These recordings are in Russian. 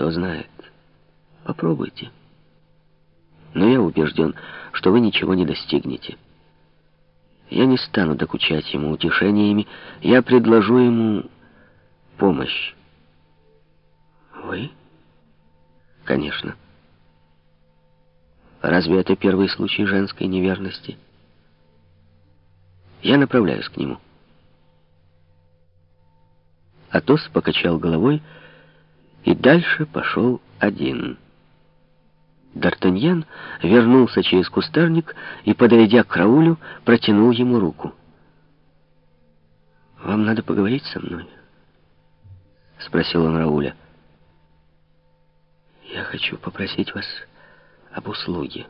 Кто знает. Попробуйте. Но я убежден, что вы ничего не достигнете. Я не стану докучать ему утешениями, я предложу ему помощь. Вы? Конечно. Разве это первый случай женской неверности? Я направляюсь к нему. Атос покачал головой и дальше пошел один. Д'Артаньян вернулся через кустарник и, подойдя к Раулю, протянул ему руку. «Вам надо поговорить со мной?» — спросил он Рауля. «Я хочу попросить вас об услуге».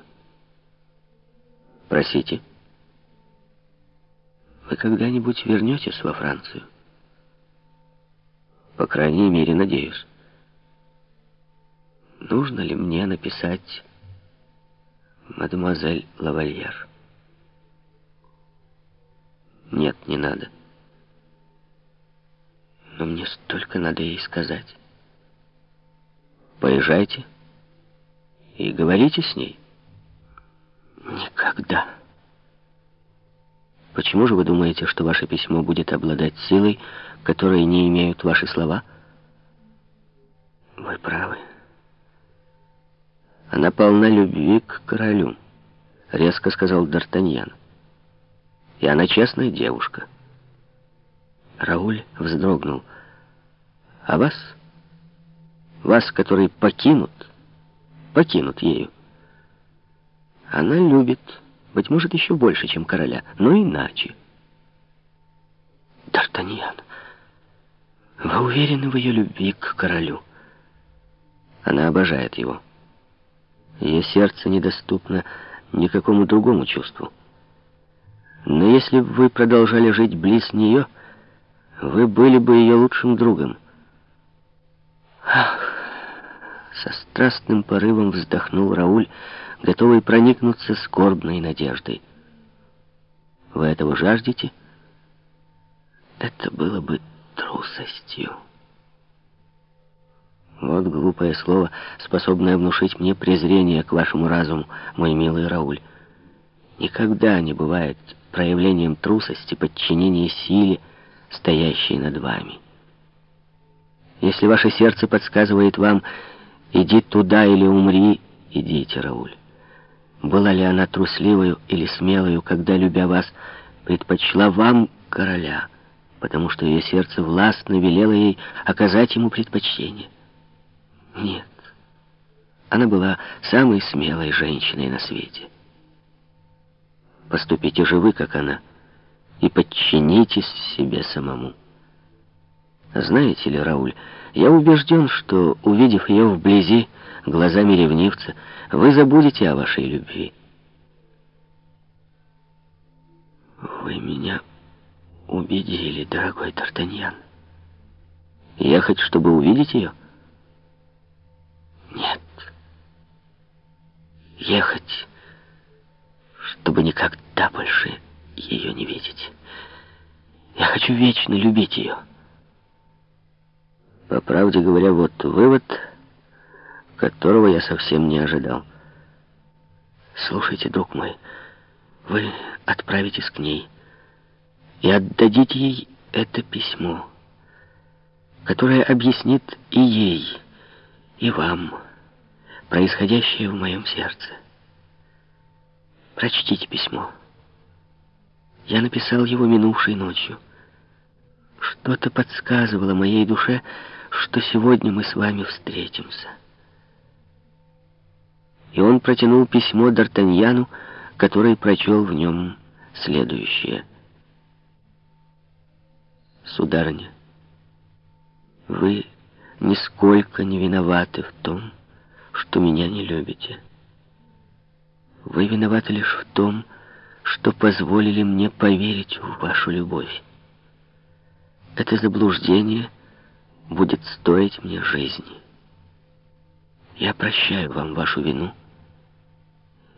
«Просите». «Вы когда-нибудь вернетесь во Францию?» «По крайней мере, надеюсь» нужно ли мне написать мадемуазель Лавальер? Нет, не надо. Но мне столько надо ей сказать. Поезжайте и говорите с ней. Никогда. Почему же вы думаете, что ваше письмо будет обладать силой, которой не имеют ваши слова? Вы правы. Она полна любви к королю, резко сказал Д'Артаньян. И она честная девушка. Рауль вздрогнул. А вас? Вас, которые покинут, покинут ею. Она любит, быть может, еще больше, чем короля, но иначе. Д'Артаньян, вы уверены в ее любви к королю? Она обожает его. Ее сердце недоступно никакому другому чувству. Но если бы вы продолжали жить близ нее, вы были бы ее лучшим другом. Ах! Со страстным порывом вздохнул Рауль, готовый проникнуться скорбной надеждой. Вы этого жаждете? Это было бы трусостью. Вот глупое слово, способное внушить мне презрение к вашему разуму, мой милый Рауль. Никогда не бывает проявлением трусости подчинения силе, стоящей над вами. Если ваше сердце подсказывает вам «иди туда или умри», идите, Рауль. Была ли она трусливою или смелою, когда, любя вас, предпочла вам короля, потому что ее сердце властно велело ей оказать ему предпочтение? Нет. Она была самой смелой женщиной на свете. Поступите же вы, как она, и подчинитесь себе самому. Знаете ли, Рауль, я убежден, что, увидев ее вблизи, глазами ревнивца, вы забудете о вашей любви. Вы меня убедили, дорогой Д'Артаньян. Ехать, чтобы увидеть ее? Нет. Ехать, чтобы никогда больше ее не видеть. Я хочу вечно любить ее. По правде говоря, вот вывод, которого я совсем не ожидал. Слушайте, друг мой, вы отправитесь к ней и отдадите ей это письмо, которое объяснит и ей, и вам происходящее в моем сердце. Прочтите письмо. Я написал его минувшей ночью. Что-то подсказывало моей душе, что сегодня мы с вами встретимся. И он протянул письмо Д'Артаньяну, который прочел в нем следующее. «Сударыня, вы нисколько не виноваты в том, что меня не любите. Вы виноваты лишь в том, что позволили мне поверить в вашу любовь. Это заблуждение будет стоить мне жизни. Я прощаю вам вашу вину,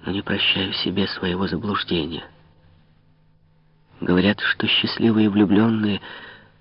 но не прощаю себе своего заблуждения. Говорят, что счастливые влюбленные —